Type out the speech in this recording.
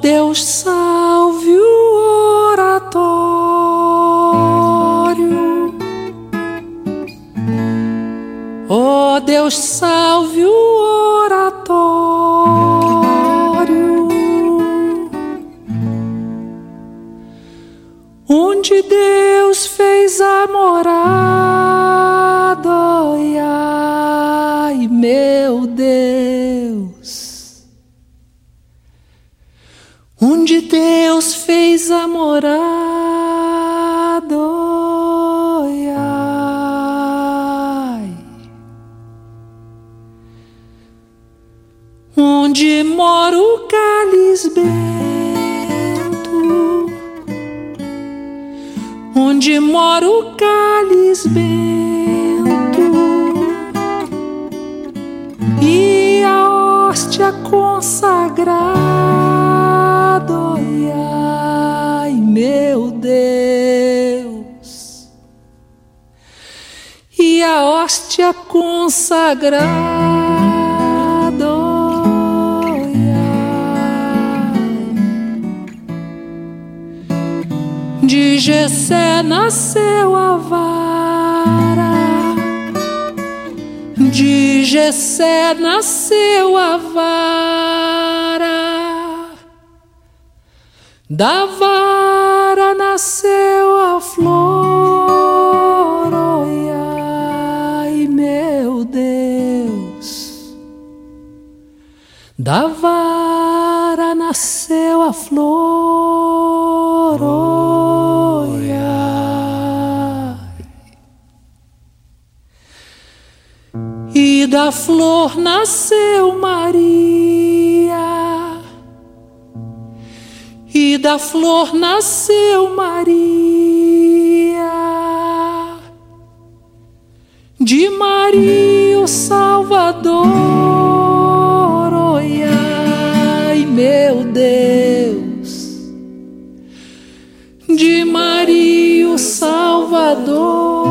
Deus salve o oratório. Oh Deus salve o oratório. Onde Deus fez a morada, Onde Deus fez a morada, ai. Onde mora o cálice onde mora o cálice e a hóstia consagrada, ai, ai meu Deus, e a hóstia consagrada, de Jessé nasceu a vara. De Jessé nasceu a vara, da vara nasceu a flor, oi, ai meu Deus, da vara nasceu a flor, oi, ai. E da flor nasceu Maria, da flor nasceu Maria, de Maria o Salvador, oi, ai, meu Deus, de Maria o Salvador.